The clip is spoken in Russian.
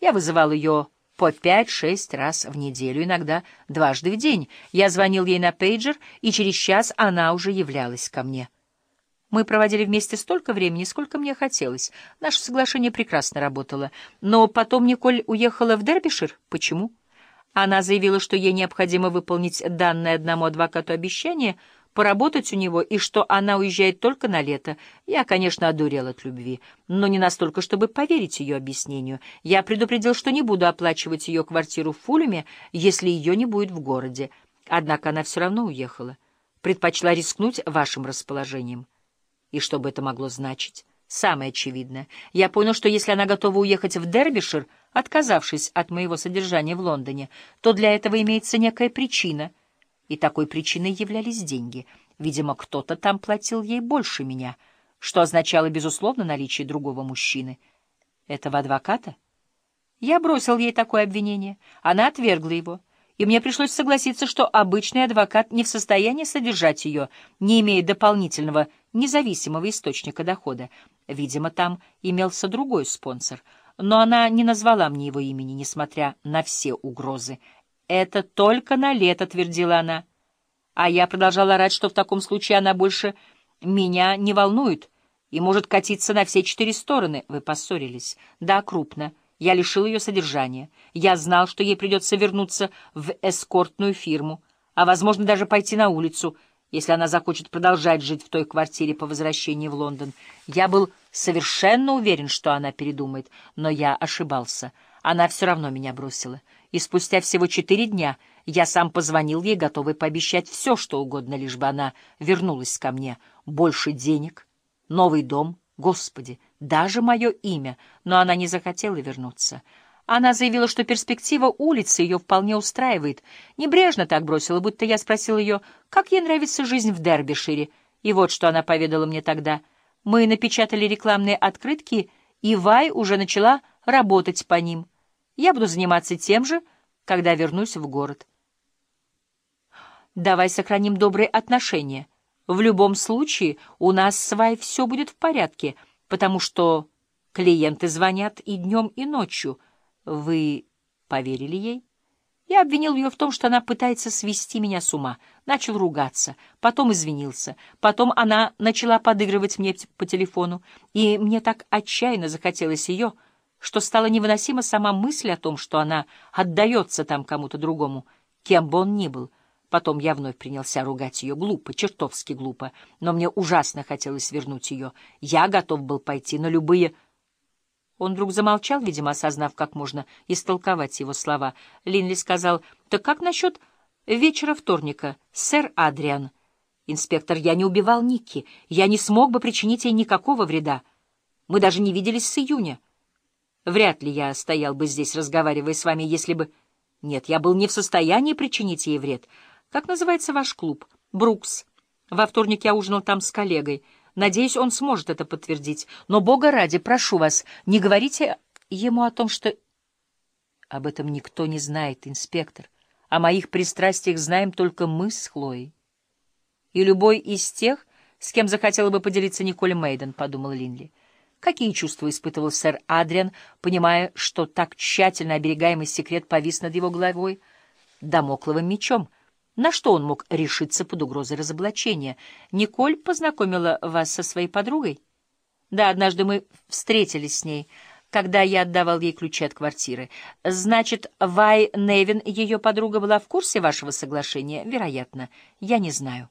Я вызывал ее по пять-шесть раз в неделю, иногда дважды в день. Я звонил ей на пейджер, и через час она уже являлась ко мне. Мы проводили вместе столько времени, сколько мне хотелось. Наше соглашение прекрасно работало. Но потом Николь уехала в Дербишир. Почему? Она заявила, что ей необходимо выполнить данное одному адвокату обещание — поработать у него и что она уезжает только на лето. Я, конечно, одурел от любви, но не настолько, чтобы поверить ее объяснению. Я предупредил, что не буду оплачивать ее квартиру в Фулеме, если ее не будет в городе. Однако она все равно уехала. Предпочла рискнуть вашим расположением. И что бы это могло значить? Самое очевидное. Я понял, что если она готова уехать в Дербишир, отказавшись от моего содержания в Лондоне, то для этого имеется некая причина — и такой причиной являлись деньги. Видимо, кто-то там платил ей больше меня, что означало, безусловно, наличие другого мужчины. Этого адвоката? Я бросил ей такое обвинение. Она отвергла его, и мне пришлось согласиться, что обычный адвокат не в состоянии содержать ее, не имея дополнительного независимого источника дохода. Видимо, там имелся другой спонсор, но она не назвала мне его имени, несмотря на все угрозы. «Это только на лето», — твердила она. А я продолжала орать, что в таком случае она больше меня не волнует и может катиться на все четыре стороны. Вы поссорились. Да, крупно. Я лишил ее содержания. Я знал, что ей придется вернуться в эскортную фирму, а, возможно, даже пойти на улицу, если она захочет продолжать жить в той квартире по возвращении в Лондон. Я был совершенно уверен, что она передумает, но я ошибался. Она все равно меня бросила и спустя всего четыре дня я сам позвонил ей, готовый пообещать все, что угодно, лишь бы она вернулась ко мне. Больше денег, новый дом, господи, даже мое имя, но она не захотела вернуться. Она заявила, что перспектива улицы ее вполне устраивает. Небрежно так бросила, будто я спросил ее, как ей нравится жизнь в Дербишире. И вот что она поведала мне тогда. Мы напечатали рекламные открытки, и Вай уже начала работать по ним — я буду заниматься тем же, когда вернусь в город. Давай сохраним добрые отношения. В любом случае у нас с Вай все будет в порядке, потому что клиенты звонят и днем, и ночью. Вы поверили ей? Я обвинил ее в том, что она пытается свести меня с ума. Начал ругаться, потом извинился. Потом она начала подыгрывать мне по телефону, и мне так отчаянно захотелось ее — что стала невыносима сама мысль о том, что она отдается там кому-то другому, кем бы он ни был. Потом я вновь принялся ругать ее глупо, чертовски глупо, но мне ужасно хотелось вернуть ее. Я готов был пойти на любые... Он вдруг замолчал, видимо, осознав, как можно истолковать его слова. Линли сказал, «Так как насчет вечера вторника, сэр Адриан?» «Инспектор, я не убивал Никки. Я не смог бы причинить ей никакого вреда. Мы даже не виделись с июня». Вряд ли я стоял бы здесь, разговаривая с вами, если бы... Нет, я был не в состоянии причинить ей вред. Как называется ваш клуб? Брукс. Во вторник я ужинал там с коллегой. Надеюсь, он сможет это подтвердить. Но, бога ради, прошу вас, не говорите ему о том, что... Об этом никто не знает, инспектор. О моих пристрастиях знаем только мы с Хлоей. И любой из тех, с кем захотела бы поделиться Николь Мейден, — подумал Линли. Какие чувства испытывал сэр Адриан, понимая, что так тщательно оберегаемый секрет повис над его головой домокловым мечом? На что он мог решиться под угрозой разоблачения? Николь познакомила вас со своей подругой? Да, однажды мы встретились с ней, когда я отдавал ей ключи от квартиры. Значит, Вай Невин, ее подруга, была в курсе вашего соглашения? Вероятно. Я не знаю.